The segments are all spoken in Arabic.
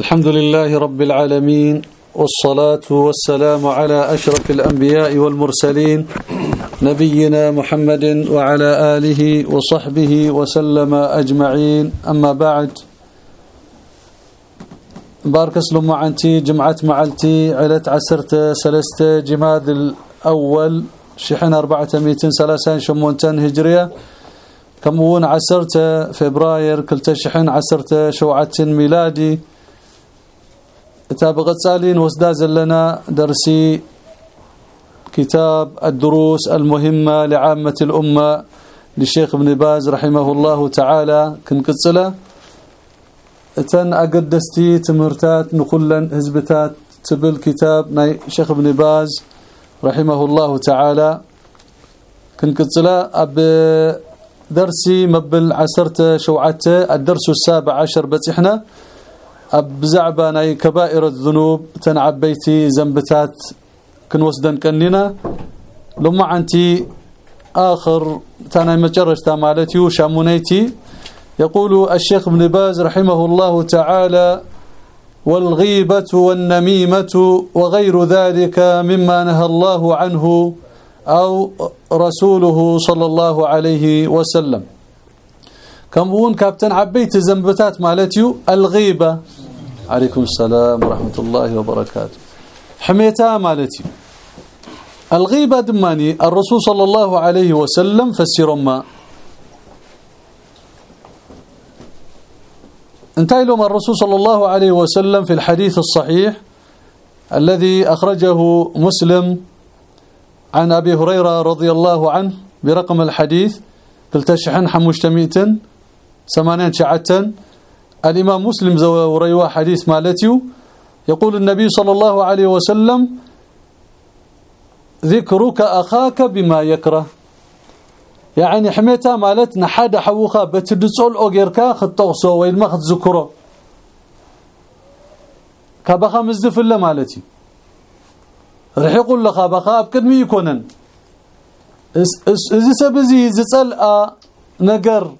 الحمد لله رب العالمين والصلاة والسلام على أشرف الأنبياء والمرسلين نبينا محمد وعلى آله وصحبه وسلم أجمعين. أما بعد بارك اسلم معنتي جمعة معلتي علت عسرت سلسة جماد الأول شحن أربعة ميتين سلاسان شمونتان هجرية. كمون عسرت فبراير كلت شحن عسرت شوعة ميلادي. كتاب غسالين وسداز لنا درسي كتاب الدروس المهمة لعامة الأمة للشيخ ابن باز رحمه الله تعالى. كنقصله إتن أقدستي تمرتات نقولن هزبتات تبل كتاب ناي شيخ ابن باز رحمه الله تعالى. كنقصله أب درسي مبل عسرت شوعته الدرس السابع عشر بتحنا. بزعبه ناي كبائر الذنوب تنعبيتي ذنبتات كنوسدن كننا لما عنتي آخر تانا مجرشتا مالتي وشامونيتي. يقول الشيخ ابن باز رحمه الله تعالى والغيبة والنميمة وغير ذلك مما نهى الله عنه أو رسوله صلى الله عليه وسلم. كمون كابتن عبيت زنبتات مالتيو الغيبة. عليكم السلام ورحمة الله وبركاته. حميتها مالتي. الغيبة دماني الرسول صلى الله عليه وسلم فسر ما. انتهى لهم الرسول صلى الله عليه وسلم في الحديث الصحيح الذي أخرجه مسلم عن أبي هريرة رضي الله عنه برقم الحديث. تلتشحن حمشتميتا ثمانين شعتا الإمام مسلم وريوا حديث مالتيو. يقول النبي صلى الله عليه وسلم ذكرك أخاك بما يكره. يعني حميتها مالتنا حدا حوخا بتدصل اوغيركا خطقسو وين ما خذكره كبخا مزدف له مالتي رح يقول لك بخا بقدمي يكونن اذا سبزي زصلأ نجر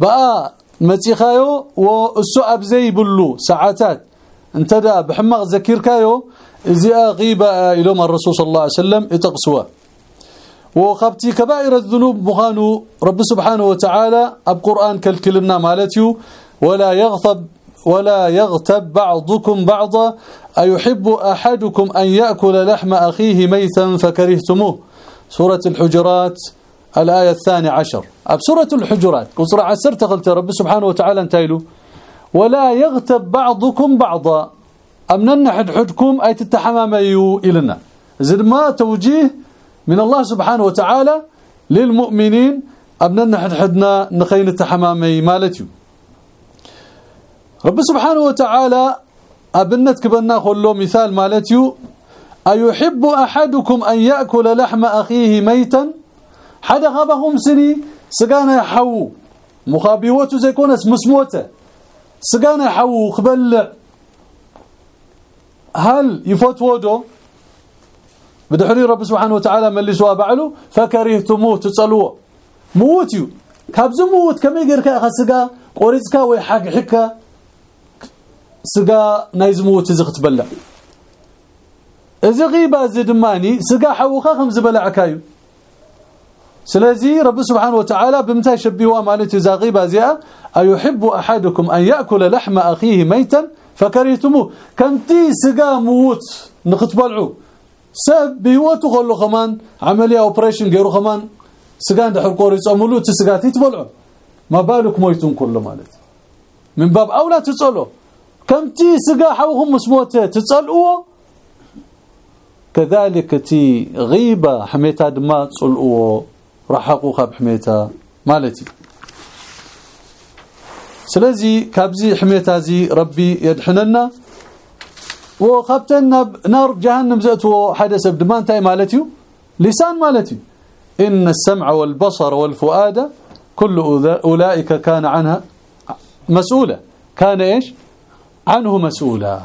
بقى متيخايو واسو ابزي بلو ساعات انت دا بحمق ذكركايو اذا غيبه إلى الرسول صلى الله عليه وسلم يتقسوا وخبتي كبائر الذنوب مخانو رب سبحانه وتعالى القرآن كالكلمنا مالتيو ولا يغضب ولا يغتب بعضكم بعضا أيحب أحدكم أن يأكل لحم أخيه ميتا فكرهتموه سورة الحجرات الآية الثانية عشر. أب سورة الحجرات. قصر عسر تغلت رب سبحانه وتعالى انتايلو ولا يغتب بعضكم بعضا. أمنن حد حدكم أي تتحماميو إلنا. زد ما توجيه من الله سبحانه وتعالى للمؤمنين. حد حدنا نخين التحمامي مالتي رب سبحانه وتعالى ابنت كبنا خلو مثال مالتي أيحب أحدكم أن يأكل لحم أخيه ميتا؟ حدا غبهم سني سقانا يحو مخابيوته زي كونس مسموته سقانا يحو خبلع هل يفوتودو بدحري رب سبحانه وتعالى ملسوا بعلو فكرهتموه تصلوا موتيو كابز موت كما يغيرك خسغا قوريصكا وي حكا. سغا نايز موت زخ تبلع إذا غيبه زدماني سغا حوخا خمس بلعكايو سلازي رب سبحانه وتعالى بمتى شبيوا مالتي اذا غيبه زيا أيحب أحدكم أن يأكل لحم أخيه ميتا فكرهتموه. كنتي سغا موت نختبلعو سب بهوته خلو كمان عمليه أوبريشن غيرو كمان سغان دحر قوري صملو تسغاتي تبلعو ما بالك مويتون كله مالت. من باب أولى تصلوا كمتي سغا حوهم مسموته تصلوا كذلك تي غيبة حميتها دما تصلوا رحقوا خب حميتها مالتي. سلازي كابزي حميتها زي ربي يدحننا. وخبتنا نار جهنم زأتو حدث بدمان تاي مالتيو. لسان مالتي. إن السمع والبصر والفؤاد كل أولئك كان عنها مسؤولة كان إيش? عنه مسؤولا.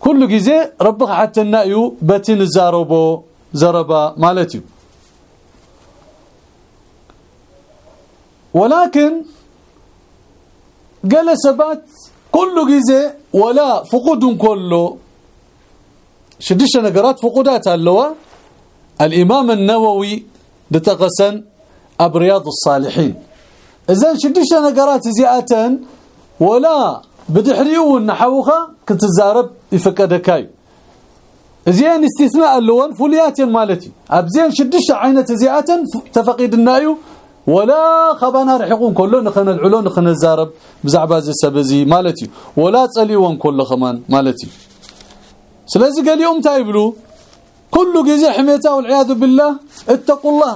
كل جزء ربك حتى النأيو باتين الزاربو زربا مالتيو. ولكن قال سبات كل جزء ولا فقود كله. شدش نقرات فقودات اللواء الإمام النووي لتقسن أبرياض الصالحين. إذن شدش نقرات زيئة ولا بدحريون نحوخا كنت الزارب يفكدكاي زين استثناء اللون فوليات مالتي. ابزين شدش عينة زيئه تفقيد النايو ولا خبانا رحقون كله نخنا العلو نخنا الزارب بزعبا زي سبزي مالتي. ولا تصليون كله خمان مالتي. سلازي قال يوم تايبلو كل جزء حميته والعياذ بالله اتقوا الله.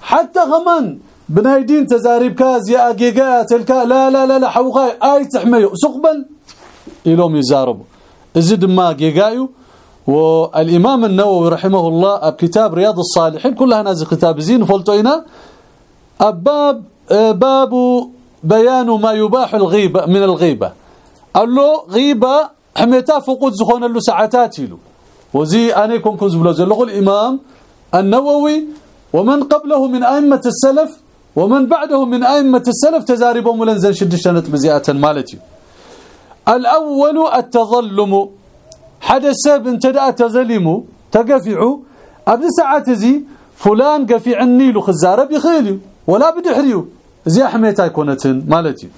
حتى خمان بنايدين تزاريب يا اجيجا تلك لا لا لا لا حوغاي أي تحميو. سقبل اليوم يزاربوا. ازد ما جيجايو والإمام النووي رحمه الله بكتاب رياض الصالحين كلها نازل كتاب زين فلتوينا أباب باب بيان ما يباح الغيبة من الغيبة. قال له غيبة حميتا فقود زخون له ساعتات له وزي أنا يكون كنز بلو الإمام النووي ومن قبله من أئمة السلف ومن بعده من أئمة السلف تزاربهم ولنزل شد الشنط بزيئة مالتي. الأول التظلم. حدث سب انت دا تظلموا تقفعوا أبن ساعات زي فلان قفع النيل خزارة بخيلي. ولا بدحريو زي حميتا يكونتن مالتي.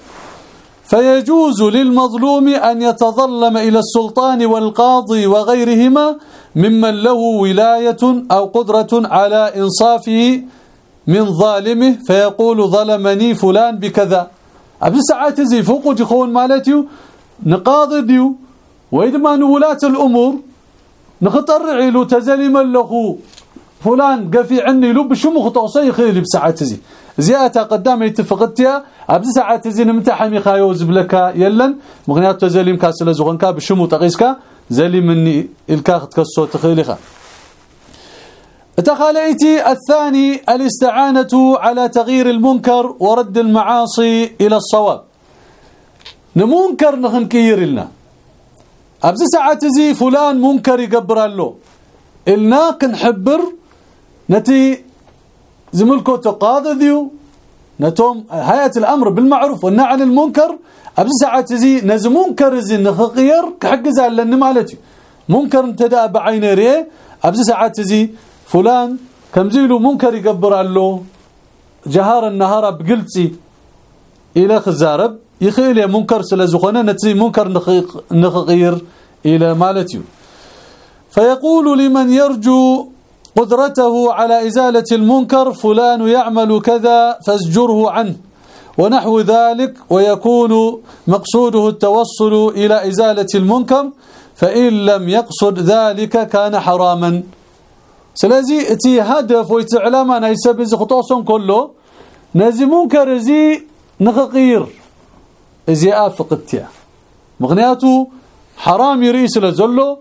فيجوز للمظلوم أن يتظلم إلى السلطان والقاضي وغيرهما ممن له ولاية أو قدرة على إنصافه من ظالمه. فيقول ظلمني فلان بكذا. ابن ساعات زي فوق جخون مالتي. نقاضي ديو. وإذا ولاة الأمور نخطرع له تزلم له. فلان قفي عني له بشمخ توصي خيلي بساعة زي زيادة قدام يتفقدتها أبز ساعة زي نمتحمي خايوز بلك يلن. مغنيات تزلم كاسل زغنكا بشمو تقيسكا. زلي مني إلكاخ تكسو تخيلخا تخاليتي الثاني الاستعانة على تغيير المنكر ورد المعاصي إلى الصواب. نمنكر نخنكير لنا أبز ساعات زي فلان منكر يقبر له إلنا كنحبر نتي زملكو تقاضذيو نتوم هيئة الأمر بالمعروف والنهي عن المنكر ابز ساعات زي نز منكر زي نخقير كحجز لنا مالتي منكر انتدى بعين ريه ابز ساعات زي فلان كمزيلو منكر يقبر له جهار النهار بقلتي إلى خزارب يخيل يا منكر سلازخونه نتي منكر نخغير إلى مالتيو. فيقول لمن يرجو قدرته على إزالة المنكر فلان يعمل كذا فازجره عنه. ونحو ذلك ويكون مقصوده التوصل إلى إزالة المنكر فإن لم يقصد ذلك كان حراما. سلازي إتي هدف ويتعلم أنا يسبز خطوصهم كله نزي منكر زي نخقير زي آفقتيا. مغنياته حرام يريس لزلو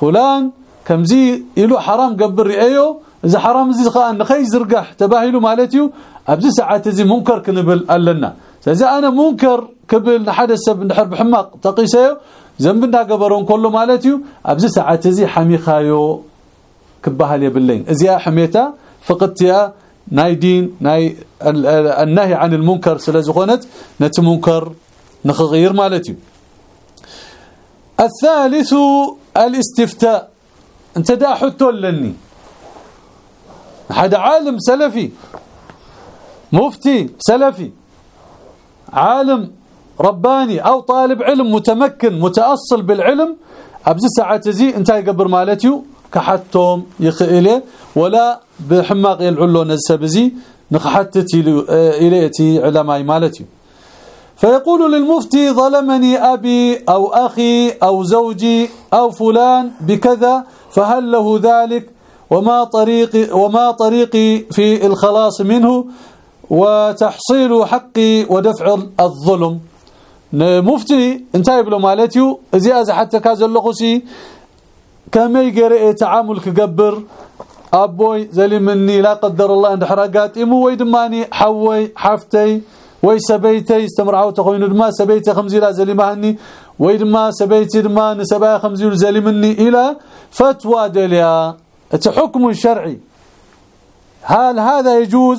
فلان كمزي يلو حرام قبر رئيو اذا حرام زي خان نخي زرقح تباهلو مالتيو ابزي ساعات زي منكر كنبل لنا اذا أنا منكر قبل حدث سب نحرب حماق تقيسيو ذنبنا قبرون كله مالتيو ابزي ساعات زي حمي خايو كبهل يبلين ازيا حميتا فقدتيا ناي دين ناي النهي عن المنكر سلازخونت نت منكر نخغير مالتي الثالث الاستفتاء انت دا حتو لني هذا عالم سلفي. مفتي سلفي. عالم رباني أو طالب علم متمكن متأصل بالعلم. أبز ساعة زي انت يقبر مالتيو كحتهم يخيله ولا بحماق يلعلو نسبزي نخحتت إليتي علماء مالتي فيقول للمفتي ظلمني أبي أو أخي أو زوجي أو فلان بكذا فهل له ذلك؟ وما طريقي وما طريقي في الخلاص منه؟ وتحصيل حقي ودفع الظلم. مفتي انتهي بلو مالتيو. زي حتى كازلخسي كما يقرئ تعامل كقبر. أبوي مني لا قدر الله عند حرقات. إمو ويدماني حوي حفتي وي سبيتي استمرعوا تخوين دما سبيتي خمزي لا زلمهني وي دما سبيتي دما نسبا خمزي زلمني إلى فتوى دليا. حكم شرعي. هل هذا يجوز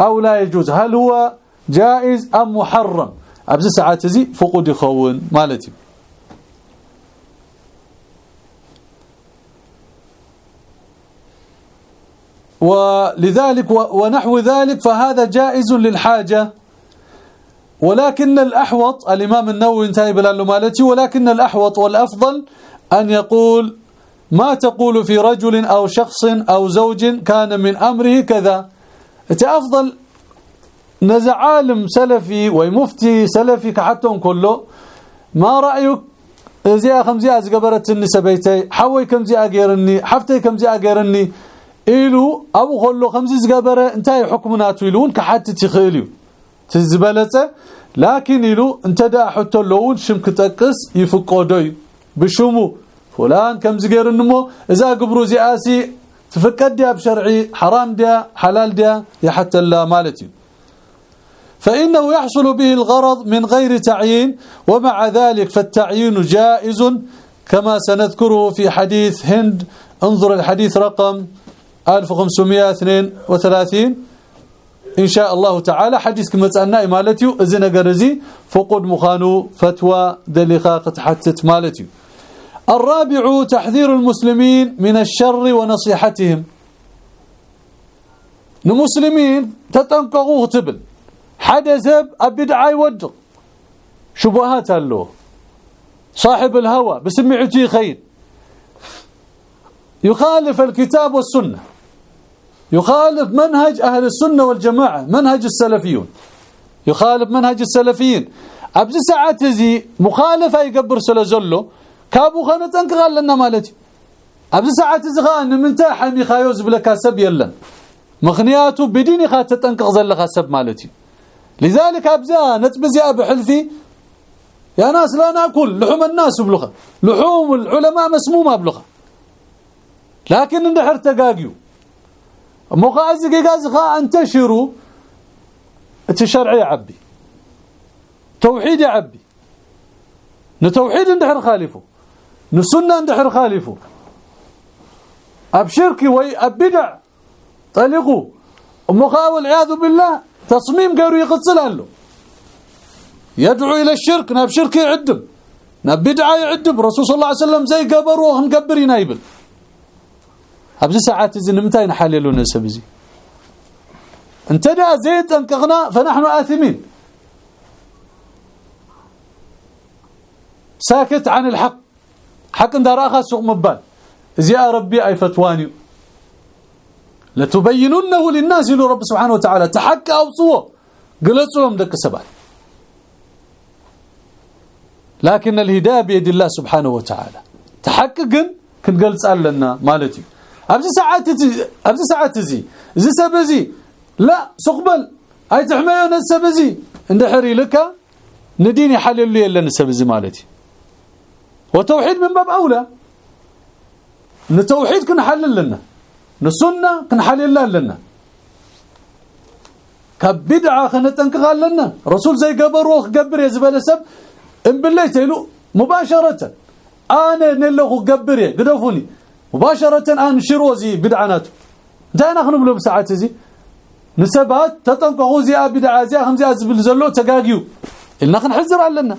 أو لا يجوز؟ هل هو جائز أم محرم؟ أبز ساعات زي فقود يخون مالتي. ولذلك ونحو ذلك فهذا جائز للحاجة. ولكن الأحوط الإمام النووي انتهي بلال مالتي ولكن الأحوط والأفضل أن يقول ما تقول في رجل أو شخص أو زوج كان من أمره كذا. أفضل نزع عالم سلفي ومفتي سلفي كحتهم كله. ما رأيك؟ زي خمزي أزقبرت النسبيتي حوي كم زي أغيرني حفتي كم زي أغيرني إلو أبو خلو خمزي زقبرة انتهي حكمناتو إلون كحتي تخيليو. تزبلته لكن إلو انت دا حتى اللون شمك تقص يفقودوي بشمو فلان كم زغير النمو اذا قبرو زياسي تفقد يا بشرعي حرام ديا حلال ديا يا حتى لا مالتي فإنه يحصل به الغرض من غير تعيين ومع ذلك فالتعيين جائز كما سنذكره في حديث هند انظر الحديث رقم 1532 إن شاء الله تعالى. حديث كما تسألنا مالتي إذن قرزي فقد مخانو فتوى دليخا قتحتت مالتي الرابع تحذير المسلمين من الشر ونصيحتهم. المسلمين تتنقغوه تبل. حدث أبدع يودق. شبهات له صاحب الهوى بسمعتي خير. يخالف الكتاب والسنة. يخالف منهج أهل السنة والجماعة منهج السلفيون. يخالف منهج السلفيين. أبز ساعات زي مخالفة يقبر سلزله كابو خانت انقغال لنا مالتي ابز ساعات زغان من حمي خايوز بلا كسب يلن. مخنياته بدين خات تنقغ زلخ سب مالتي لذلك ابزا نتبزي بحلفي يا ناس لا نأكل لحوم الناس بلغه لحوم العلماء مسمومة بلغه لكن اندحر تقاقيو. مخازق غازخا أنتشروا. التشرع يا عبي. توحيد يا عبي. نتوحيد اندحر خالفه نسنة اندحر خالفه أبشركي وي أبدع. طلقوا ومخاول والعياذ بالله تصميم قالوا يقصل له يدعو إلى الشرك ناب شرك يعدم. ناب بدعة يعدم. رسول صلى الله عليه وسلم زي قبر وهم قبر ينايبل. أبزي ساعات زين متى نحللوا نسبزي أنت دا زيت انكغنا فنحن آثمين. ساكت عن الحق. حق دراخه سوق مبال. زي ربي أي فتواني. لتبيننه للناس رب سبحانه وتعالى. أو صو قلصوا دك سبال. لكن الهداية بيد الله سبحانه وتعالى. تحققن كنقلص لنا مالتي. ابز ساعات ابز ساعات زي زي سبزي. لا سقبل. أي تحميون السبزي. عند حري لك نديني حلل لي لنا السبزي مالتي. وتوحيد من باب أولى. التوحيد كنحلل لنا. السنة كنحلل لنا. كبدعة خنتنقال لنا. رسول زي قبر وخ قبر يا زبالة سب. إن بالله تيلو مباشرة. أنا نلخ قبر قدفوني مباشرة ان شروزي بدعناته دانا خنبلو بساعات زي. نسبات تطنقوا زي بدعة زي خمزه زبل زلو تقاقيو. إلنا خنحذر علنا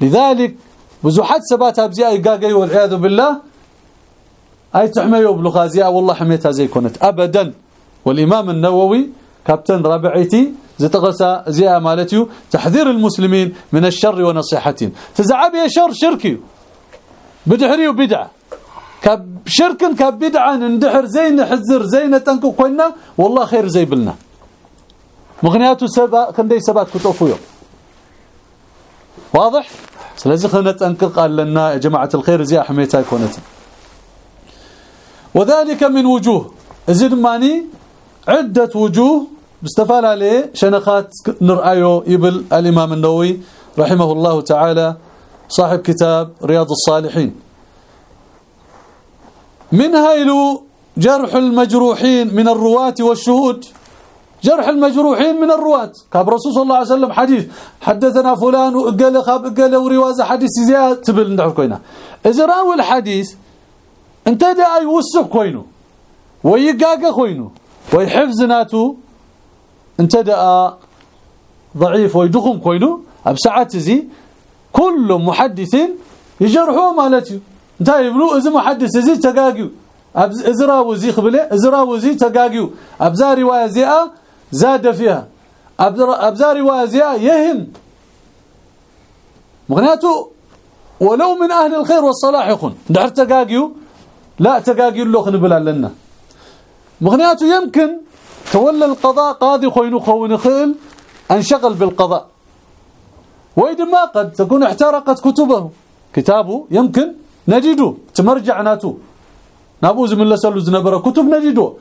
لذلك بزحات سبات ابزي آي قاقي والعياذ بالله. آي تحميو بلغازيا والله حميتها زي كنت ابدا. والإمام النووي كابتن رابعيتي زتغسى زي مالتيو تحذير المسلمين من الشر ونصيحتهم تزعب يا شر شركي بدحري وبدعه كشرك كبدعه ندحر زي نحذر زي نتنكو كنا والله خير زي بلنا. مغنياتو سبا كندي سبات كتوفو يوم. واضح؟ سلازي خلنا تنقق لنا يا جماعة الخير زي حميتها كونت وذلك من وجوه. زيد ماني عدة وجوه. باستفال عليه شنخات نرأيه يبل الإمام النووي رحمه الله تعالى. صاحب كتاب رياض الصالحين. منها إلو جرح المجروحين من الرواة والشهود؟ جرح المجروحين من الرواة. كاب رسول صلى الله عليه وسلم حديث حدثنا فلان وقال خاب قال ورواز حديث زياد تبل ندحر كوينا إذا راوي الحديث انت دا يوسف كوينو ويقاقا كوينو ويحفظ ناتو انت دا ضعيف ويدخم كوينو ابسعات زي كل محدث يجرحوا مالتي انت يبلو إذا محدث زي تقاقيو. ازرا وزي خبلة ازرا وزي تقاقيو. أبزا رواية زيئه زاد فيها. أبزا رواية زيئه يهم. مغنياته ولو من أهل الخير والصلاح يكون. دحر تقاقيو؟ لا تقاقيو له خنبل لنا. مغنياته يمكن تولى القضاء قاضي خوينو خون خيل أنشغل بالقضاء. ما قد تكون احترقت كتبه. كتابه يمكن نجده. تمرجع ناتو. نابوز من لسلو زنبرة. كتب نجده.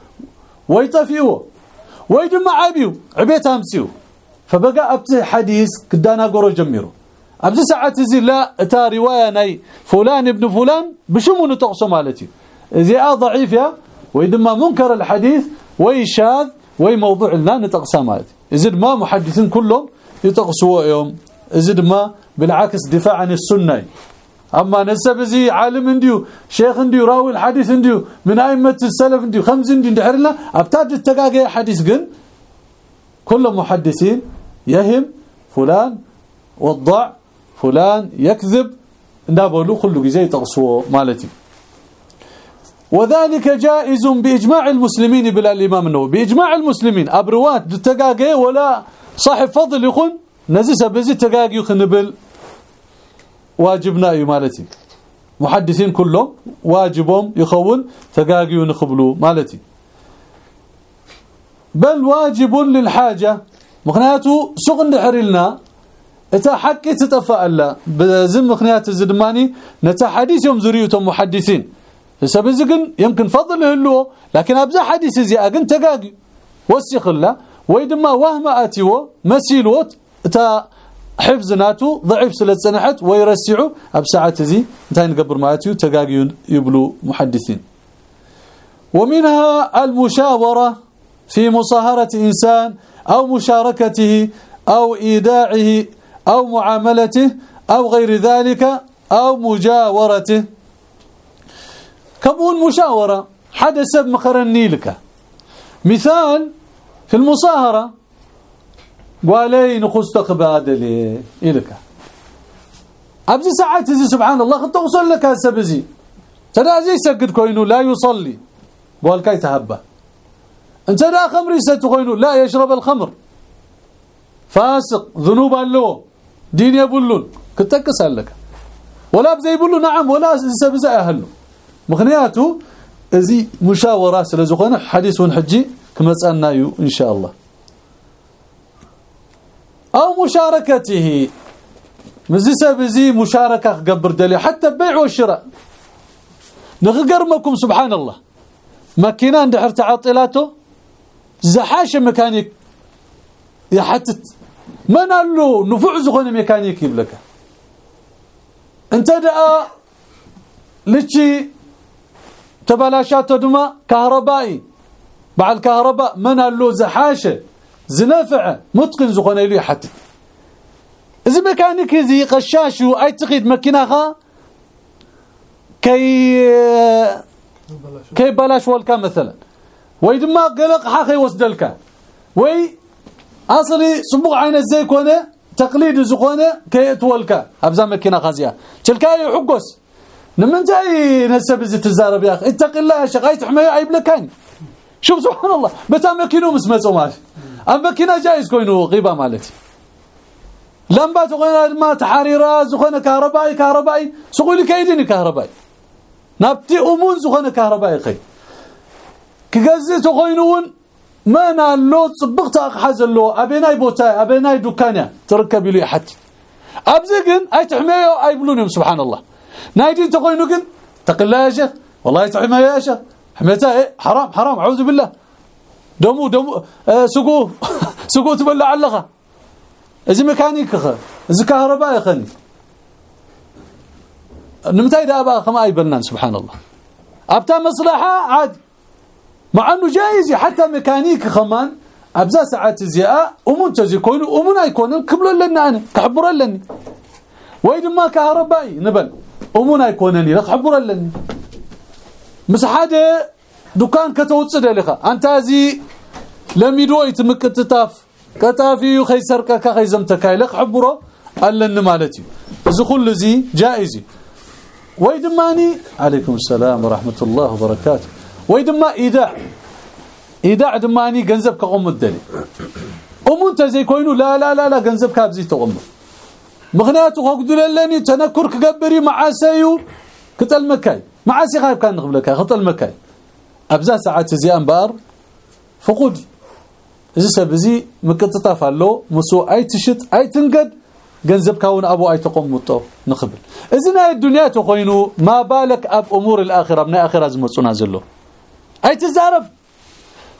ويطفئه ما عابيو عبيت أمسيو. فبقى أبت حديث كدانا قرو جميرو. ابز ساعات زي لا أتا رواية ناي. فلان ابن فلان بشمو نتقصو مالتي. زي ضعيف يا. ما منكر الحديث. ويشاذ وي موضوع لنا نتقصى مالتي. زد ما محدثين كلهم يتقصوا يوم زد ما بالعكس دفاع عن السنة. أما نسب زي عالم إنديو شيخ إنديو راوي الحديث إنديو من أئمة السلف إنديو خمس إنديو دحرنا ابتاد التقاقه حديث قن كل محدثين يهم فلان وضع فلان يكذب نابلو كل جزي تقصوا مالتي. وذلك جائز بإجماع المسلمين بلا الإمام النووي. بإجماع المسلمين أبروات تقاقي ولا صاحب فضل يخون نزيس بزي تقاقي يخنبل واجبنا أي مالتي. محدثين كلهم واجبهم يخون تقاقي ونخبلوا مالتي. بل واجب للحاجة. مخنياته سغن دحرلنا إتا حقي تتفاءل بزم مخنيات الزدماني. نتا حديث يوم زريوتهم محدثين سبزقن يمكن فضل له لكن أبزا حديث زي أقن تقاقي. وسيخ الله ويدما وهم آتيو. مسيلوت. تا حفظناتو ضعيف سنحت ويرسعوا ابساعه زي انتي نقبر ماتيو تقاقي يبلو محدثين ومنها المشاورة في مصاهرة إنسان أو مشاركته أو إيداعه أو معاملته أو غير ذلك أو مجاورته كمون مشاورة حدث مخرني لك مثال في المصاهرة قالي نخصتك بادلي إلك. أبزي ساعات زي سبحان الله خط توصل لك هسبزي ترى زي سجد كوينو لا يصلي. قال كاي تهبى انت لا خمر ستكوينو لا يشرب الخمر. فاسق ذنوب له دين يبلون. كتكس لك ولا بزي يبلو نعم ولا سبزي اهله مغنياته إزي مشاورة سلازخونه حديث حجي كمصانا يو إن شاء الله. أو مشاركته. مزي سبزي مشاركة قبر دلي حتى بيع والشراء نغقرمكم سبحان الله. ماكينة عند حرت عطيلاته زحاش ميكانيك. يحتت من قال له نفع زغونه ميكانيك يبلك. انت دقا لشي تبلاشاته دما كهربائي. بعد الكهرباء من له زحاشة. زنفع متقن زخونه لي حتى. إذا ميكانيكي زي قشاش اي تقيد ماكينه كي كي بلاش والكا مثلا. وي دما قلق حاخي وسدلك وي أصلي صبغ عين الزي كونه تقليد زخونه كي اتولك أبزا ماكينه خازيه تلكاي حقوس. نمنتاي نسب زي تزارب يا أخي. اتق الله يا شيخ تحمي عيب لكان شوف سبحان الله. بتا مكينو مسمصو ماشي أم مكينه جايز كوينو غيبة مالتي لمبا تغينا ما تحريرا زخونه كهربائي كهربائي. سقولي كايدني كهربائي. نبتي أمون زخونه كهربائي خي. كغزي تغينون ما نالو صبغت اخحز له أبيناي بوتا أبيناي دكانيا. تركب لي حتى ابزقن أي تحميو أي بلونهم سبحان الله. نايدين تقل يا شيخ والله يتحمى يا شيخ حميتها إيه؟ حرام حرام. أعوذ بالله. دمو دمو. آه سقو. سقو تبلع علقه إذا ميكانيك خ إذا كهرباء خني نمتاي دابا أي بلنان سبحان الله. أبتا مصلحة عاد. مع أنه جايز حتى ميكانيك خمان أبزا ساعات زياء ومنتج يكونوا ومن يكونوا كبلوا لنا أنا كحبروا لنا. ويد ما كهربائي نبل. امونا يكونني لك حبر لني مس دكان كتوصد لك انت ازي لميدو يتمكتتاف كتافي خيسرك خيزمتك لك حبره ألن مالتي إذا كل زي جائزي ويدماني عليكم السلام ورحمة الله وبركاته ويدما إيداع إيداع دماني جنزب كقوم الدلي أمون زي كوينو لا لا لا لا جنزب كابزي تقوم مغنياتو خقدو للني تنكر كقبري معاسيو كتل مكاي معاسي غايب كان نغبلك خطل مكاي أبزا ساعات زي أنبار فقود. إذا سبزي مكتطاف له مسو أي تشت أي تنقد جنزب كون أبو أي تقومطو نخبل. إذن هاي الدنيا تقوينو ما بالك أب أمور الآخرة من آخرة زمتصنا زلو أي تزارب.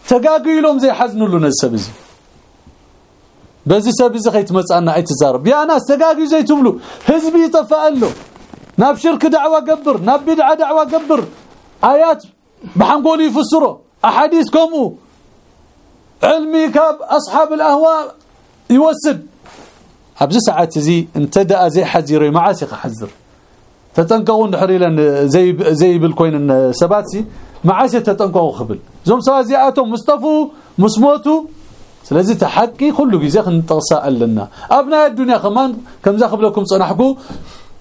تقاقي لهم زي حزنوا لنا السبزي. بزي سبزي خيت مصعنا أي تزارب. يا ناس تقاقي زي تبلو حزبي يطفألو ناب شرك دعوة قبر بحنقولي يفسروا. أحاديث كومو علمي كاب أصحاب الأهواء يوسد. ابز ساعات زي انتدى زي حزيري معاسي حزر. تتنقون حريلا زي زي بالكوين سباتسي معاسي تتنقوا خبل. زوم سوا زياتهم مصطفو مسموتو. سلازي تحقي كله جزاك نتقصى لنا أبناء الدنيا كمان كم زاخب لكم صنحكو؟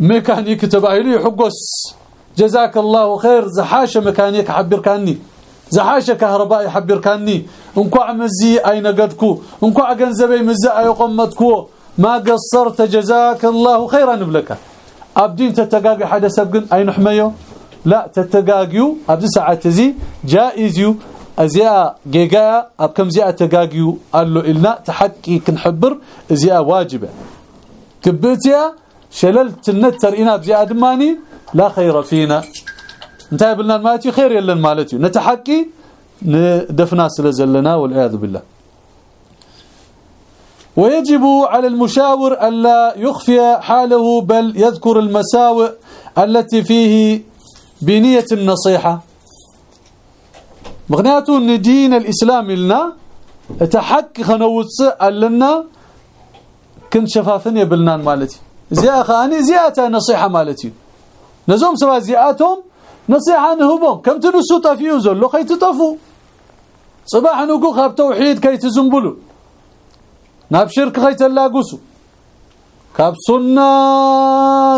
ميكانيك تباهلي حقوس. جزاك الله خير. زحاشة ميكانيك حبر كاني زحاشة كهرباء حبر كاني انكو عمزي اين قدكو انكو عجنزبي مزا أي قمتكو. ما قصرت جزاك الله خيرا بلك. أبدين تتقاقي حدا سبقن أي نحميو؟ لا تتقاقيو. أبدي ساعات زي جائزيو. أزياء جيجا أب كم زياء تقاقيو؟ قال له إلنا تحقي كنحبر أزياء واجبة. كبتيا شللت النتر إنا بزياء دماني لا خير فينا. انتهى بلنا المالتي خير يلن مالتي. نتحقي ندفنا سلزلنا والعياذ بالله. ويجب على المشاور ألا يخفي حاله بل يذكر المساوئ التي فيه بنية النصيحة. مغنياته ان الإسلام لنا تحق خنوص لنا كنت شفافن يبلنان مالتي. زي اخاني زياته نصيحة مالتي. نزوم سوا زياتهم نصيحة نهبهم كم تنسوا طفيو زلو خي تطفوا صباح نقول خاب توحيد كي تزنبلوا ناب شرك خيتلاقسو كاب سنة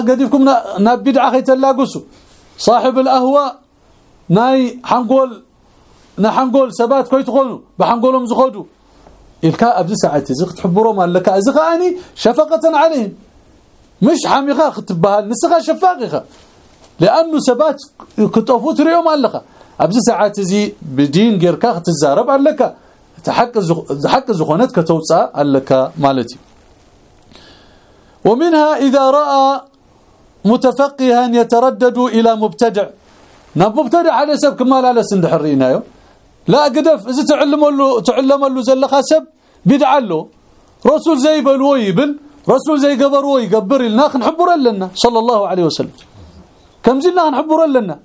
قديفكم ناب بدعة خيتلاقسو صاحب الأهواء ناي حنقول نحنقول سبات كوي تخونوا بحنقولهم زخودوا إلكا أبدي ساعة زق تحبروا ما لك أزغاني شفقة عليهم. مش حميقة ختبها نسخة شفاقة لأنه سبات كتوفوت ريوم علقة أبدي ساعة زي بدين غيركا ختزارب علقة تحق حق زخونت كتوصى لك مالتي. ومنها إذا رأى متفقها يتردد إلى مبتدع. ناب مبتدع على سب كمال على سندحرينا لا قدف إذا تعلم له تعلم له زلخ سب بدع له. رسول زي بلو يبل رسول زي قبر ويقبر لنا نحبر لنا صلى الله عليه وسلم. كم زلنا نحبر لنا.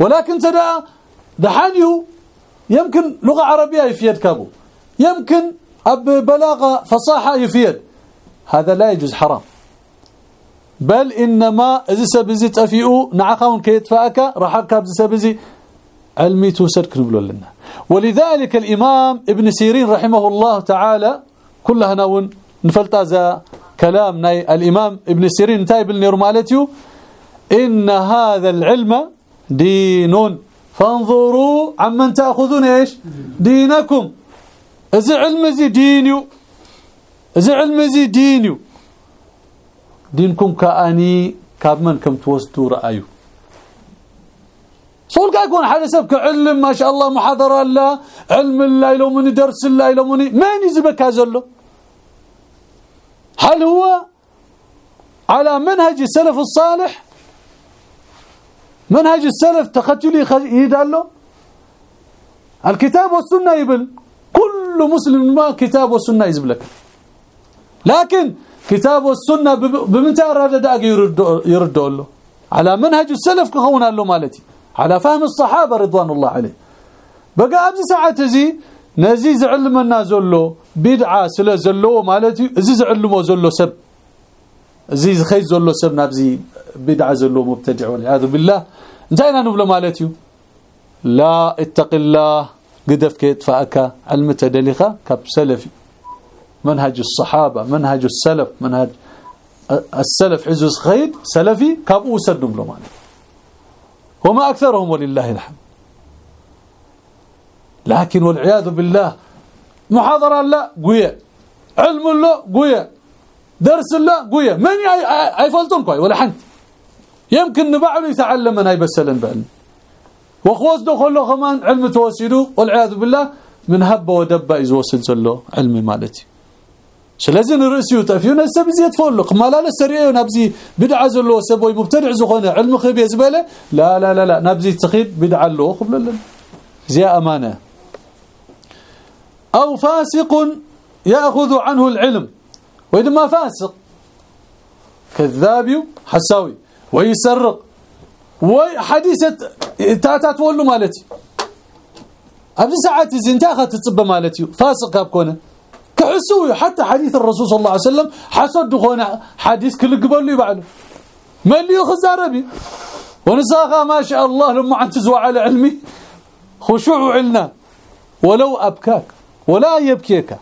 ولكن تدع دحانيو يمكن لغة عربية يفيد كابو. يمكن أب بلاغة فصاحة يفيد. هذا لا يجوز حرام. بل إنما إذا سبزي تفيئو نعخون كيتفاءك رحك إذا سبزي علمي توسد كنبلو لنا. ولذلك الإمام ابن سيرين رحمه الله تعالى كلها نون نفلتازا كلام ناي الإمام ابن سيرين تايب النيرمالتيو إن هذا العلم دين فانظروا عمن تأخذون إيش؟ دينكم. إذا علم زي دينيو إذا علم زي دينيو دينكم كأني كابمن كم توسدوا رأيو. صول يكون حدا سبك علم ما شاء الله محاضرة لا علم الله لو من درس الله لو من ما يزبك هذا هل هو على منهج السلف الصالح؟ منهج السلف تختلي يدالو الكتاب والسنة يبل. كل مسلم ما كتاب والسنة يزبلك لكن كتاب والسنة بمتى أراد يردوا له على منهج السلف كخونا له مالتي. على فهم الصحابة رضوان الله عليه. بقى أبز ساعة زي نزي زعلمنا بدعة سلا زلو مالتي زي زعلمو زلو سب. زي خي زلو سب نابزي بدعة زلو مبتدع والعياذ بالله. انتهينا نبلو مالتي لا اتق الله. قدف كيت فأكا علم تدلخة كب سلفي. منهج الصحابة منهج السلف منهج السلف عزوز خير سلفي كابو سدم له معنى وما أكثرهم ولله الحمد. لكن والعياذ بالله محاضرة لا قوية علم لا قوية درس لا قوية من يفلتون كوي ولا حنت يمكن نبعله يتعلم من هاي بسلن بعلم وخوص دخل له كمان علم توسيله والعياذ بالله من هب ودب يزوسد زلو علمي مالتي ስለዚህ ንርእሲኡ ጠፊዩ ነሰብ እዚ የትፈልቕ ማላለ ሰሪዑ ናብዚ ብድዓ ዘለዎ ሰብ ወይ ሙብተድዕ ዝኾነ ዕልሚ ክህብ እየ ዝበለ ላ ላ ላ ናብዚ ትኺድ ብድዓ ኣለዎ ክብለለን እዚኣ ኣማነ أو فاسق يأخذ عنه العلم. وإنما فاسق كذاب حساوي ويسرق وحديثة تاتات ولو مالتي. أبدي ساعات زنتاخة تتصب مالتي. فاسق كابكونه كحسوي حتى حديث الرسول صلى الله عليه وسلم حسد خونا حديث كل قبل لي بعده. ما اللي ياخذ عربي؟ ونساخا ما شاء الله لما عن تزوى على علمي. خشوع علنا ولو أبكاك. ولا يبكيك.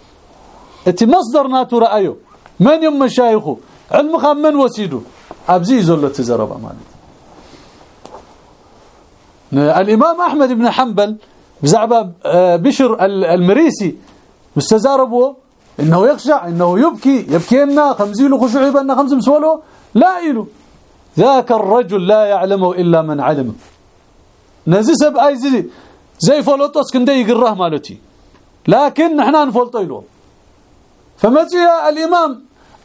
انت مصدر ناتو رأيه من يوم مشايخه علم من وسيده أبزي زلة تزرب أماني. الإمام أحمد بن حنبل بزعبة آه، بشر المريسي مستزاربه إنه يخشع إنه يبكي يبكينا خمزيله خشوع يبنا خمس مسوله لا إله ذاك الرجل لا يعلمه إلا من علمه. نزي سب اي زي زي فولوتوس كندي يقرأه مالتي. لكن نحن نفولطو له فمتى الإمام؟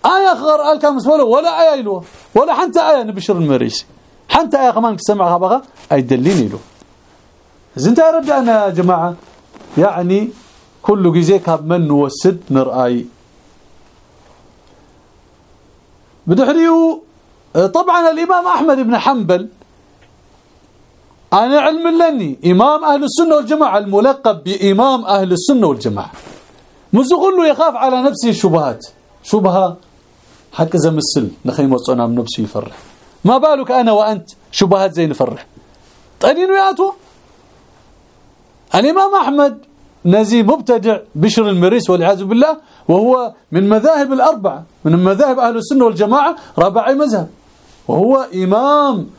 آية خر قال كم ولا آية له ولا حتى آية نبشر المريسي. حتى آية كمان سمعها بقى أي دليني له زين رد أنا يا جماعة يعني كل جزء كاب من نوسد نرأي. بدحريو طبعا الإمام أحمد بن حنبل أنا علم لني. إمام أهل السنة والجماعة. الملقب بإمام أهل السنة والجماعة. مزغلو يخاف على نفسه الشبهات شبهة حق زمسل نخيم وصنا من نفسه يفرح. ما بالك أنا وأنت؟ شبهات زي نفرح طينين وياتو الإمام أحمد نزي مبتدع بشر المريس والعياذ بالله وهو من مذاهب الأربعة من مذاهب أهل السنة والجماعة رابع مذهب وهو إمام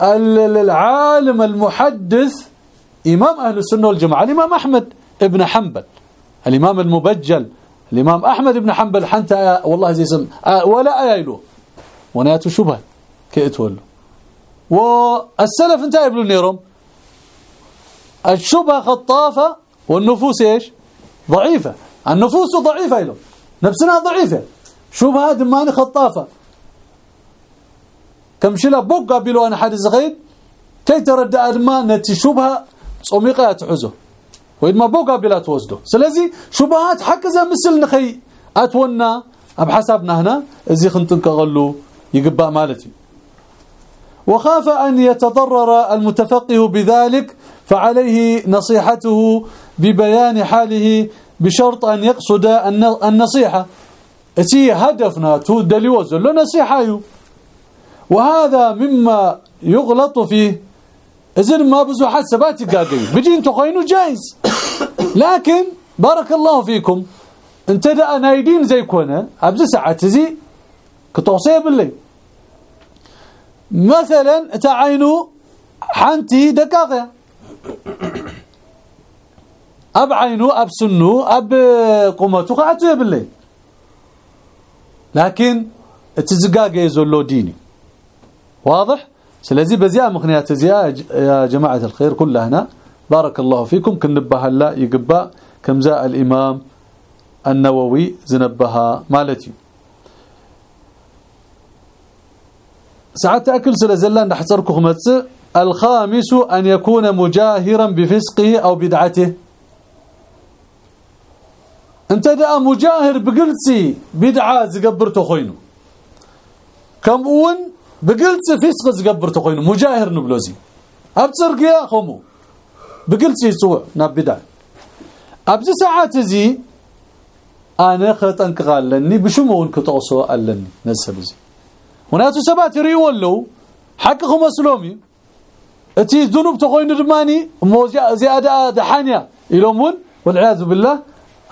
العالم المحدث إمام أهل السنة والجماعة. الإمام أحمد ابن حنبل الإمام المبجل الإمام أحمد بن حنبل حتى والله زي اسم ولا آيله ونياته شبه كيتولوا والسلف انتهى ابن نيرم الشبهة خطافة والنفوس إيش؟ ضعيفة. النفوس ضعيفة له نفسنا ضعيفة. شبهة دماني خطافة. كم شلا بوق قابلوا أنا حد زغيد كي ترد أدمان نتي شبهة صميقة يتحزه. وإذ ما بوق قابلها توزده. سلازي شبهات حكزا مثل نخي. أتونا أبحسابنا هنا. إذي خنتنك غلو يقبأ مالتي. وخاف أن يتضرر المتفقه بذلك فعليه نصيحته ببيان حاله بشرط أن يقصد النصيحة. تي هدفنا تودلي وزل نصيحة وهذا مما يغلط فيه إذن ما بزو حد سباتي قاقي بجي انتو خينو جايز. لكن بارك الله فيكم. انت دا نايدين زي كونا أبزي ساعة تزي كتوصيه باللي مثلا تعينوا حنتي دقاقة. أب عينو أب سنو أب قمتو قعتو يبلي لكن تزقاق يزولو ديني. واضح؟ سلازي بزياء مخنيات زياء يا جماعة الخير كلها هنا. بارك الله فيكم. كنبها لا يقبأ. كمزاء الإمام النووي زنبها مالتي. ساعات أكل سلازلان نحصركم خمتس الخامس أن يكون مجاهرا بفسقه أو بدعته. أنت دا مجاهر بقلتي بدعة زقبرته خوينو. كم أون؟ بقلتي فسق زقبرته خوينو مجاهر نبلوزي. ابصرقيا خمو. بقلتي يسوع بدعة أبز ساعات زي أنا خطنك قالني بشمون كتوسو قالني نسبزي وناتو سبات يريولو حقكم مسلومي أتي ذنوب تخوين دماني زيادة دحانيا. يلومون والعياذ بالله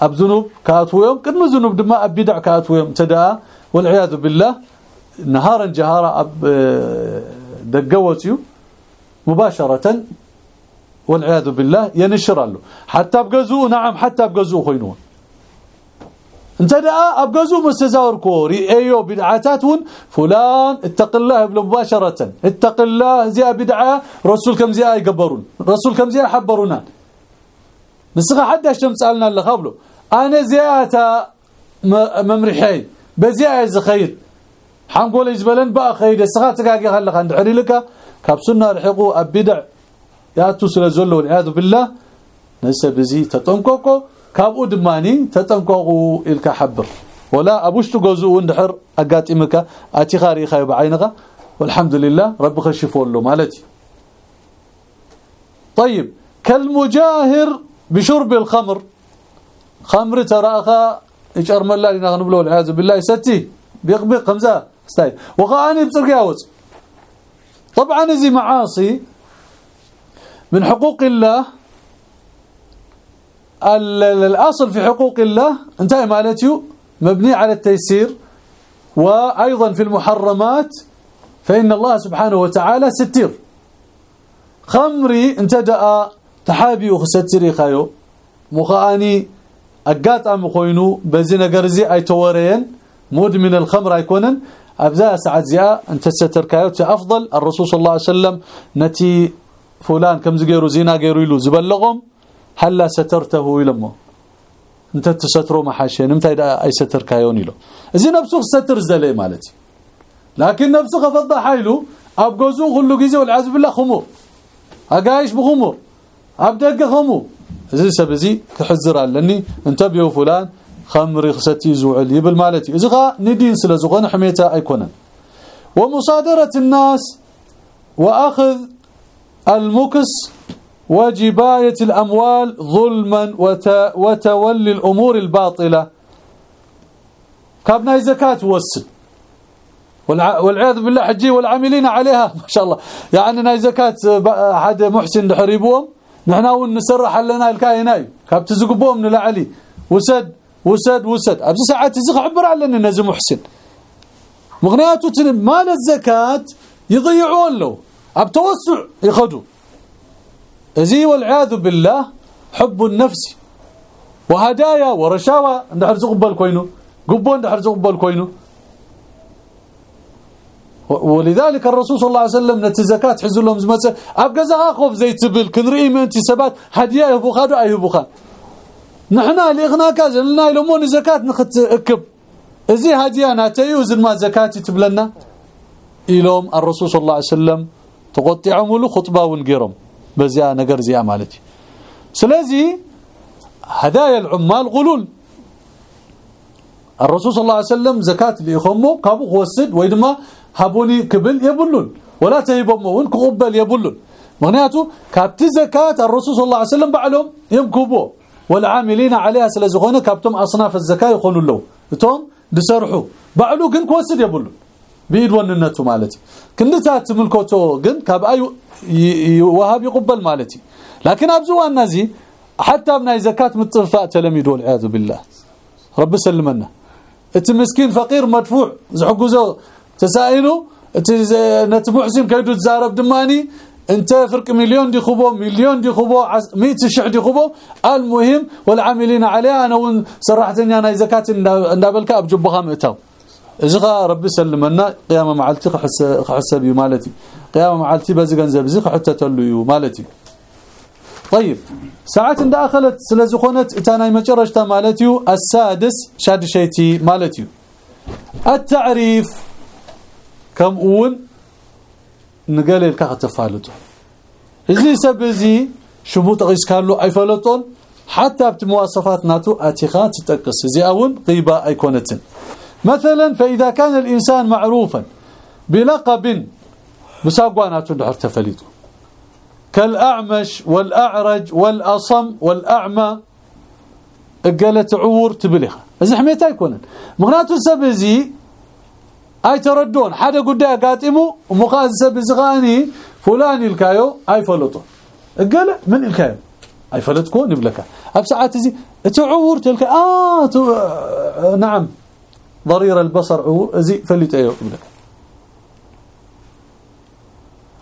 أب ذنوب كاتويهم قدم ذنوب دما اب بدع كاتويهم تدا والعياذ بالله نهارا جهارا اب دقوتيو مباشرة والعياذ بالله ينشر له. حتى بجزو نعم حتى بجزو خينون انت دا ابغزو مستزاوركو ريئيو بدعاتاتون فلان اتق الله بلا مباشرة. اتق الله زي بدعة. رسول كم زي يقبرون. رسول كم زي يحبرونا نسخه حد اشتمصالنا الله قبله أنا زياتا ممرحي. بزياده خير حنقول يزبلن بقى خير. السخه تقاقي خلق عند حريلك كابسنا رحقوا أبدع. ياتو سلازلو والعياذ بالله. نسب زي تطنققو كابو دماني تطنققوا إلك حبر. ولا أبوشتو غزو اندحر. اقاطمك أتي خاري خاي بعينك والحمد لله. رب خشفوا له مالتي. طيب. كالمجاهر بشرب الخمر. خمر تراخا. اجر ملا لنا نبلو والعياذ بالله. ستي. بيقبق خمسه استاي وقاني بصرقاوز طبعا زي معاصي من حقوق الله. الأصل في حقوق الله انتهى مالتيو مبني على التيسير. وأيضا في المحرمات فإن الله سبحانه وتعالى ستير. خمري انتدأ تحابي وخستري خايو. مخاني اقاطع خوينو. بزي غرزي أي تورين. مدمن الخمر يكونن ابزا ساعه زيا أنت ستركايو أفضل. الرسول صلى الله عليه وسلم نتي فلان كم زغيرو زينا غيرو يلو زبلغهم هلا سترته يلمو. أنت تسترو محاشين أنت أي ستر كايون يلو. إذا نفسه ستر زلي مالتي. لكن نفسه خفض حيلو ابغزو كل غزي والعز بالله خمور أقايش بخمور ابدق خمور إذا سبزي كحزر لاني انتبهوا فلان خمر خستي زوعل يبل مالتي. إذا ندين سلازغون حميته أيكونن. ومصادرة الناس وأخذ المكس وجباية الأموال ظلما وتولي الأمور الباطلة. كابنا زكاة وسل والعياذ بالله حجي والعاملين عليها. ما شاء الله. يعني ناي زكاة حد محسن دحريبهم نحنا ونسرح لنا الكايناي كاب تزقبوهم من العلي وسد. وسد وسد. ابز ساعات تزق عبر علينا نزم محسن. مغنياته مال الزكاة يضيعون له. أب توسع يخدوا ازي والعياذ بالله حب النفس. وهدايا ورشاوى ندحر زقبل كوينو. قبو ندحر زقبل كوينو. ولذلك الرسول صلى الله عليه وسلم نتزكاه حزو لهم زمص ابغزا خوف زي تبل كنري منتي سبات هدية يبو خادو ايبو خان نحنا لاغناك زلنا لمون زكاه نخت اكب. ازي هديه ناتيو زلما زكاه تبلنا اليوم الرسول صلى الله عليه وسلم تقطعوا له خطبه ونقرم بزيا نجر زيا مالتي سلازي هدايا العمال غلول الرسول صلى الله عليه وسلم زكاه اللي يخمو كابو وسد ويدما هبوني كبل يبلون ولا تيبمون كقبل يبلون مغنياتو كابت زكاه الرسول صلى الله عليه وسلم بعلهم يمكبوا والعاملين عليها سلازخونه كابتم أصناف الزكاة يخونوا له توم بسرحوا بعلو كن كوسد يبلون بيد وننته مالتي. كنتا تملكوتو كن كاب اي وهاب يقبل مالتي. لكن ابزوا النازي حتى ابن زكاة متصفاء تلميذ والعياذ بالله. رب سلمنا. انت مسكين فقير مدفوع. زحجوزو تسائلوا نت محسن كيدو تزارب دماني. انت فرق مليون دي خبو مليون دي خبو 100 شح دي خبو المهم والعاملين عليها أنا صرحتني أنا زكاه اندابلك ابجبها متاو اجغا ربي سلمنا قيامة معلتي حسبي مالتي. قيامة معلتي بزي غنزب زي حتتلو مالتي. طيب ساعات داخلت سلازخونت إتانا مجرشتا مالتيو السادس شاد شيتي مالتيو. التعريف كم أون؟ لك تفالته اذا سبزي شبوط قيس كانوا ايفلطون حتى بمواصفات ناتو اتخات تقص زي اون طيبه ايكونتن مثلا فإذا كان الإنسان معروفا بلقب مساقوانات دحر تفليته كالأعمش والأعرج والأصم والأعمى قالت عور تبلغ اذا حميتها يكون مغناتو سبزي أي تردون؟ حدا قدها قاتمو ومخاز سبزي غاني فلان الكايو أي فلطو قال من الكايو أي فلتكو نبلكا أب ساعات زي تعور تلك آه, آه نعم. ضرير البصر عور زي فليت ايو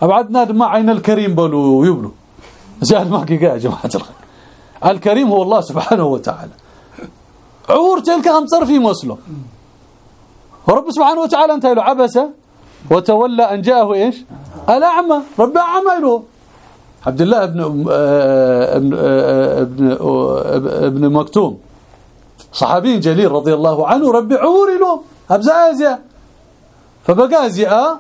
ابعدنا دما عين الكريم بلو يبلو. زاد ما يا جماعة الخير. الكريم هو الله سبحانه وتعالى. عور تلك هم صرفي مسلو ورب سبحانه وتعالى أنت له عبس وتولى أن جاءه إيش؟ الاعمى رب أعمى له عبد الله ابن ابن ابن, ابن مكتوم. صحابي جليل رضي الله عنه ربي عوري له ابزازيا فبقى زيا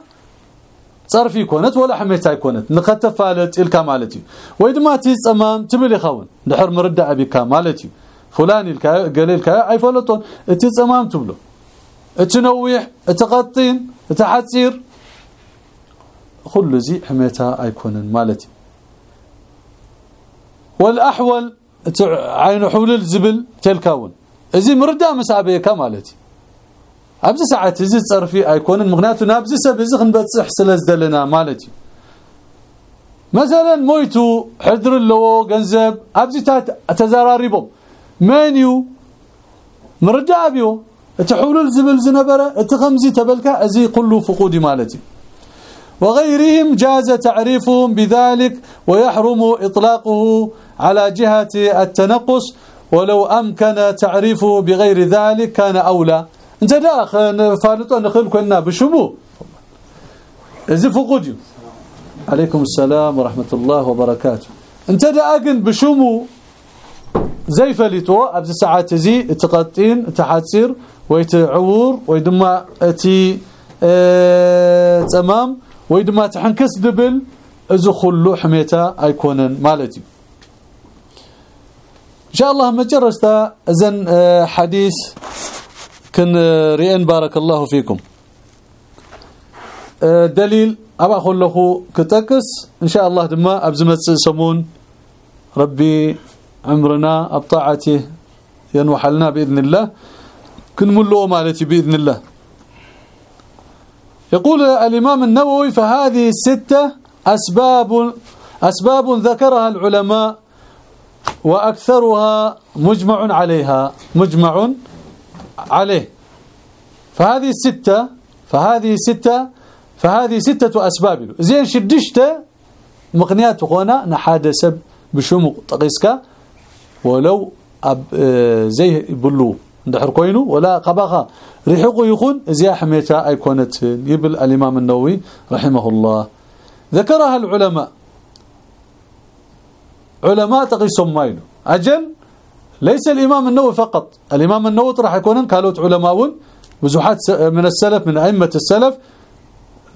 صرفي كونت ولا حميتها كونت. نختفالت الكا مالتي ويدما تيصمام تبل يخون دحر مرد ابيك مالتي فلان الكا قليلكا اي فلطون تيصمام تبلو. اتنويح اتقطين اتحصير كل زي حميتها ايكونن مالتي والاحول عين حول الزبل تلكاون ازي مردا مسابيكا مالتي ابز ساعات ازي تصرفي ايكونن مغنياتو نابز سب ازي خنبصح سلازدلنا مالتي مثلا مويتو حذر له غنزب ابزي تزراريبو منيو مردا ابيو تحول الزبل زنبره اتخمزي تبلكا أزي كله فقودي مالتي. وغيرهم جاز تعريفهم بذلك ويحرم إطلاقه على جهة التنقص ولو أمكن تعريفه بغير ذلك كان أولى. انت داخل فالطو نخل كنا بشمو إذا فقودي عليكم السلام ورحمة الله وبركاته. انت داقن بشمو. زي فليتو أبز ساعات زي تقطين ويتعور ويدما اتي آه تمام ويدما تحنكس دبل اذا خلو حميتا ايكونن مالتي إن شاء الله ما جرستا إذن آه حديث كن رئن بارك الله فيكم. دليل أبا خلخو كتكس إن شاء الله دما أبزمت سمون. ربي عمرنا أبطاعته ينوحلنا بإذن الله. كنملو مالتي بإذن الله. يقول الإمام النووي فهذه الستة أسباب أسباب ذكرها العلماء وأكثرها مجمع عليها مجمع عليه. فهذه الستة فهذه ستة فهذه ستة أسباب. زين شدشت مقنيات هنا نحاد سب بشمق طقيسك ولو أب زي بلو دحر كوينو ولا قبخه ريحقو يكون زي حميتها ايكونت يبل الامام النووي رحمه الله ذكرها العلماء علماء تقيسهم مايلو أجل ليس الامام النووي فقط الامام النووي راح يكون كالوت علماء بزحات من السلف من ائمه السلف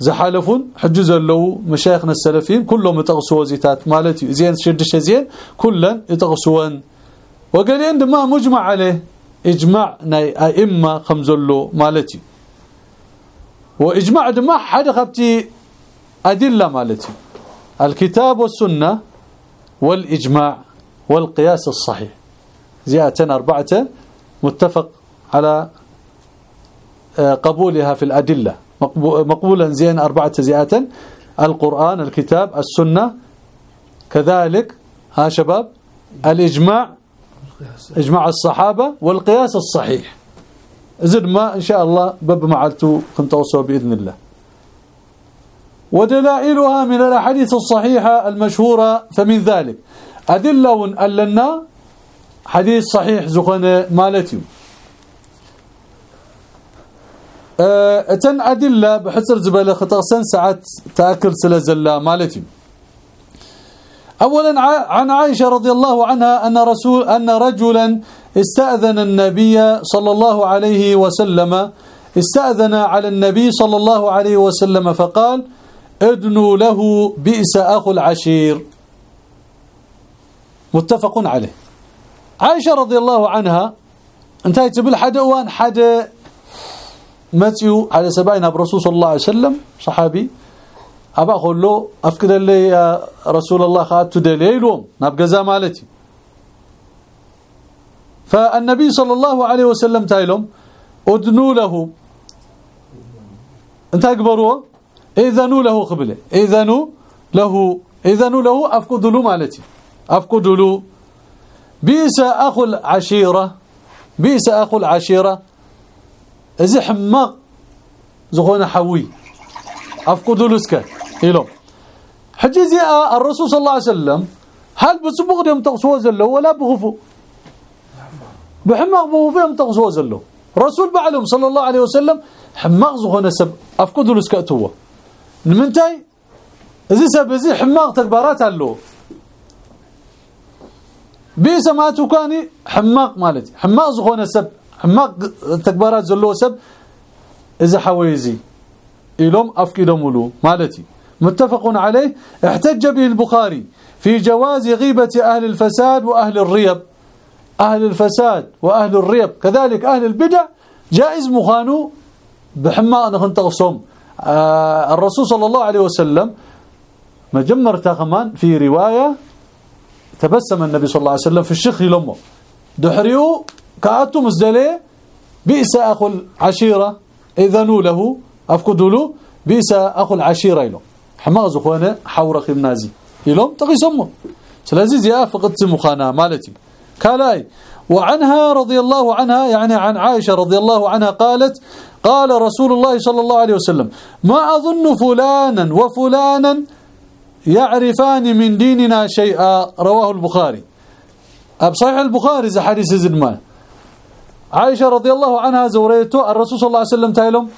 زحالفون حجز له مشايخنا السلفيين كلهم يتغسوا زيتات مالتي زين شدش زين كلن يتغسون وقال عندما مجمع عليه إجماع ناي أئمة خمزلو مالتي. وإجماع دما حد خبتي أدلة مالتي. الكتاب والسنة والإجماع والقياس الصحيح. زيادة أربعة متفق على قبولها في الأدلة. مقبولا زين أربعة زيادة. القرآن الكتاب السنة. كذلك ها شباب الإجماع إجماع الصحابة والقياس الصحيح. زد ما إن شاء الله بب معلتو كنتوصوا بإذن الله. ودلائلها من الأحاديث الصحيحة المشهورة فمن ذلك. أدلة ألنا حديث صحيح زخن مالتي أتن أدلة بحسر زبالة خطأسن ساعات تأكل سلزلا مالتي اولا عن عائشة رضي الله عنها أن رسول أن رجلا استأذن النبي صلى الله عليه وسلم استأذن على النبي صلى الله عليه وسلم فقال ادنوا له بئس أخو العشير. متفق عليه. عائشة رضي الله عنها انتهى تبل حدا وان حدا متيو على سبعين برسول صلى الله عليه وسلم صحابي. أبا خلو افكد لي يا رسول الله خاطو دليلهم نابغزا مالتي فالنبي صلى الله عليه وسلم تايلهم ادنوا له. أنت اكبروا إذنوا له قبله إذنوا له إذنوا له افقدوا له مالتي. افقدوا له بئس أخو العشيرة بئس أخو العشيرة. إذا حماق زخون حوي. أفقدوا لسك إلو حجزي الرسول صلى الله عليه وسلم هل بصبغ يوم تقصوا زلو ولا بغفو؟ بحماق بغفو يوم تقصوا زلو. رسول بعلم صلى الله عليه وسلم حماق زخون سب أفقدوا لسك أتوه نمنتاي؟ إذا سب إذا حماق تكبارات اللو بيس ما تكاني حماق مالتي. حماق زخون سب حماق تكبارات زلو سب إذا حويزي. إلهم أفكدهم له مالتي. متفق عليه احتج به البخاري في جواز غيبة أهل الفساد وأهل الريب. أهل الفساد وأهل الريب. كذلك أهل البدع جائز مخانو بحماق نخن تغصم. آه الرسول صلى الله عليه وسلم مجمر تاخمان في رواية تبسم النبي صلى الله عليه وسلم في الشيخ لمه. دحريو كأتو مزدلي بئس أخو العشيرة. إذنوا له أفقدوا له بئس أخو العشيرة له حماق زخوانه حورق النازي يلوم تقي سمه سلازي زياء فقد مخانا مالتي كالاي وعنها رضي الله عنها يعني عن عائشة رضي الله عنها قالت قال رسول الله صلى الله عليه وسلم ما أظن فلانا وفلانا يعرفان من ديننا شيئا رواه البخاري بصحيح البخاري إذا حديث زدمان عائشة رضي الله عنها زوريته الرسول صلى الله عليه وسلم تايلهم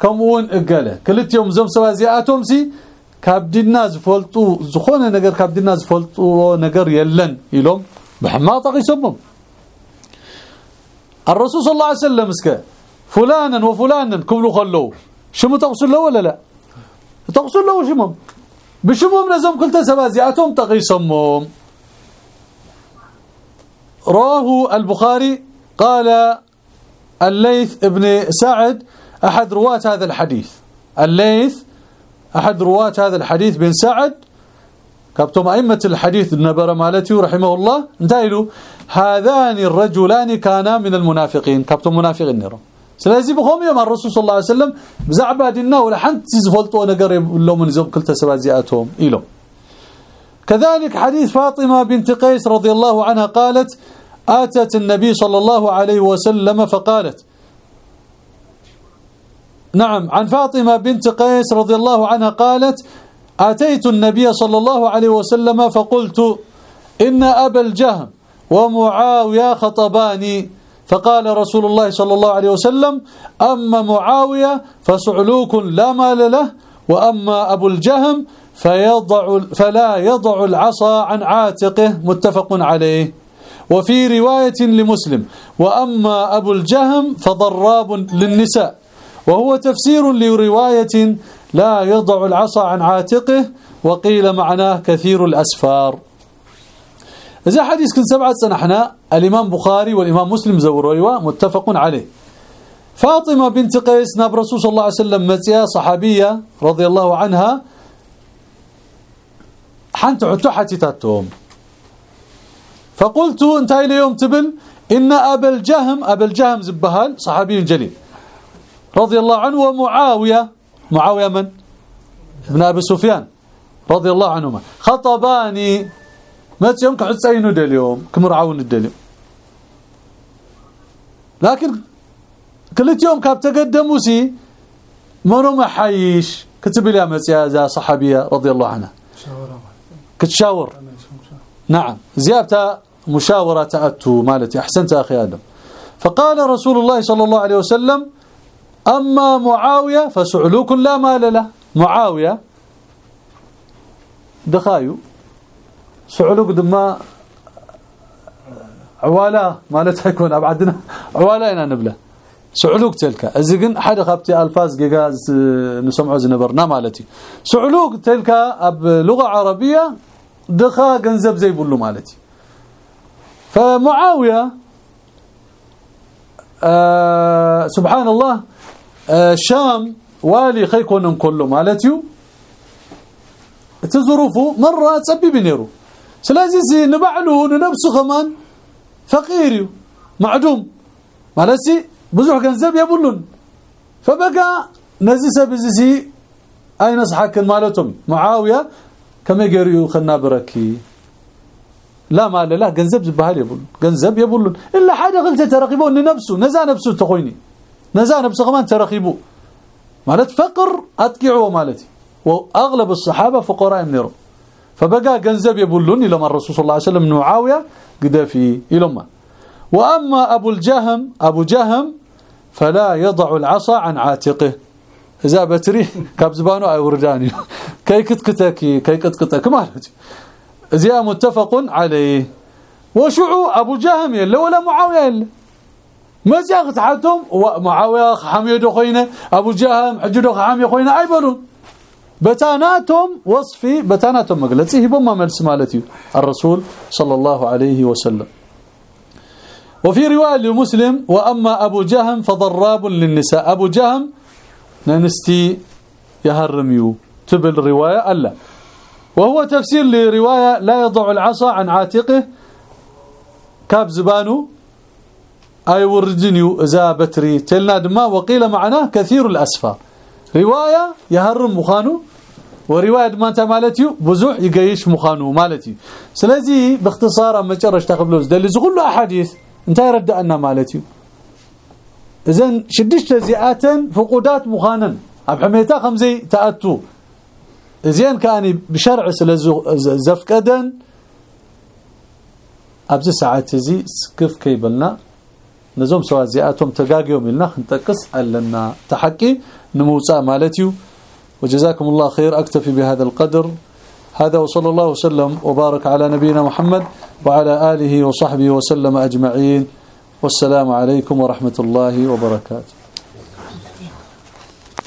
كمون اقاله كلت يوم زم سوازياتهم سي كابدنا زخونه نجر كابدنا زفلطو نجر يلن يلوم بحماطه يسمم الرسول صلى الله عليه وسلم اسكه فلانا وفلانا كملوا خلو شمو تقصل له ولا لا تقصل له شمم بشمهم لازم قلت سبازياتهم تقي يسمم رواه البخاري قال الليث ابن سعد أحد رواة هذا الحديث. الليث أحد رواة هذا الحديث بن سعد. كابتم أئمة الحديث النبر مالتي رحمه الله. انتهلوا هذان الرجلان كانا من المنافقين. كابتم منافقين نرى سلازي بخوم يوم الرسول صلى الله عليه وسلم بزعبا دينا ولا حنت زفلطوا نقرب لهم من زوب كلتا سبازياتهم إلهم كذلك حديث فاطمة بنت قيس رضي الله عنها قالت آتت النبي صلى الله عليه وسلم فقالت نعم عن فاطمة بنت قيس رضي الله عنها قالت آتيت النبي صلى الله عليه وسلم فقلت إن أبا الجهم ومعاوية خطباني فقال رسول الله صلى الله عليه وسلم أما معاوية فسعلوك لا مال له وأما أبو الجهم فيضع فلا يضع العصا عن عاتقه متفق عليه. وفي رواية لمسلم وأما أبو الجهم فضراب للنساء وهو تفسير لرواية لا يضع العصا عن عاتقه وقيل معناه كثير الأسفار. إذا حديث كن سبعة سنحنا الإمام بخاري والإمام مسلم زوروا متفق عليه. فاطمة بنت قيس ناب رسول صلى الله عليه وسلم متيا صحابية رضي الله عنها حنت عتحتي تاتهم فقلت انتهي اليوم تبل إن أبا الجهم أبا الجهم زبهال صحابي جليل. رضي الله عنه ومعاوية. معاوية من؟ ابن أبي سفيان. رضي الله عنهما. خطباني. ما تيوم كحسين اليوم كمرعون الدليل لكن كل يوم كاب تقدموا سي. منو محيش؟ كتب لي يا صحابيه رضي الله عنها كتشاور. نعم. زيابته مشاورة تأتوا مالتي. أحسنت أخي آدم. فقال رسول الله صلى الله عليه وسلم أما معاوية فسعلوك لا مال له. معاوية دخايو سعلوك دما عوالا مالتها يكون أبعدنا عوالا إنا نبله. سعلوك تلك. ازقن حدا خبتي الفاز جيجاز نسمعوا زنبرنا مالتي. سعلوك تلك أب لغة عربية دخا جنزب زي بقول مالتي. فمعاوية آه سبحان الله آه شام والي خيكون كله مالتيو. تظروفه مرة تسبي بنيرو سلازي نبعلو ننبسو كمان فقيريو معدوم. مالتي بزوح كنزب يبلون. فبقى نزيس بزيسي أين صحاك مالتهم؟ معاوية كما يقريو خنا بركي. لا مال لا جنزب زبهال يبول جنزب يبول إلا حاجة قلت ترقبون لنفسه نزا نفسه تخويني. نزا نفسه كمان ترقبوا مالت فقر أتقعوا مالتي. وأغلب الصحابة فقراء منيرو فبقى جنزب يبولون إلى ما الرسول صلى الله عليه وسلم نعاوية قدافي إلى ما وأما أبو الجهم أبو جهم فلا يضع العصا عن عاتقه. إذا بتري كابزبانو أي ورداني. كي كتكتكي كي كتكتك مالتي. زي متفق عليه. وشعو أبو جهم يلا ولا معاوية يلا. ما زاغت حاتم ومعاوية حميد خوينة أبو جهم حجدو حامي خوينة أي بلون بتاناتهم وصفي بتاناتهم مقلتي هبهم ما ملس مالتي الرسول صلى الله عليه وسلم. وفي رواية لمسلم وأما أبو جهم فضراب للنساء. أبو جهم ننستي يهرميو تبل رواية ألا. وهو تفسير لرواية لا يضع العصا عن عاتقه. كاب زبانو أي وردنيو إذا بتري. تلنا دما وقيل معناه كثير الأسفار. رواية يهرم مخانو ورواية ما أنت مالتيو بزوح يقيش مخانو مالتي سلازي باختصار أما جرش تقبلوز. دل زغلو أحاديث أنت يرد أن مالتيو إذن شدشت زيئاتا فقودات مخانا. أب حميتا خمزي تأتو. زين كأني بشرع زفقدا. ابز ساعات زي كيف كيبلنا. نزوم سوا زيئاتهم تقاقيهم لنا خنتقص لنا تحكي نموصا مالتيو وجزاكم الله خير. أكتفي بهذا القدر. هذا وصلى الله وسلم وبارك على نبينا محمد وعلى آله وصحبه وسلم أجمعين. والسلام عليكم ورحمة الله وبركاته.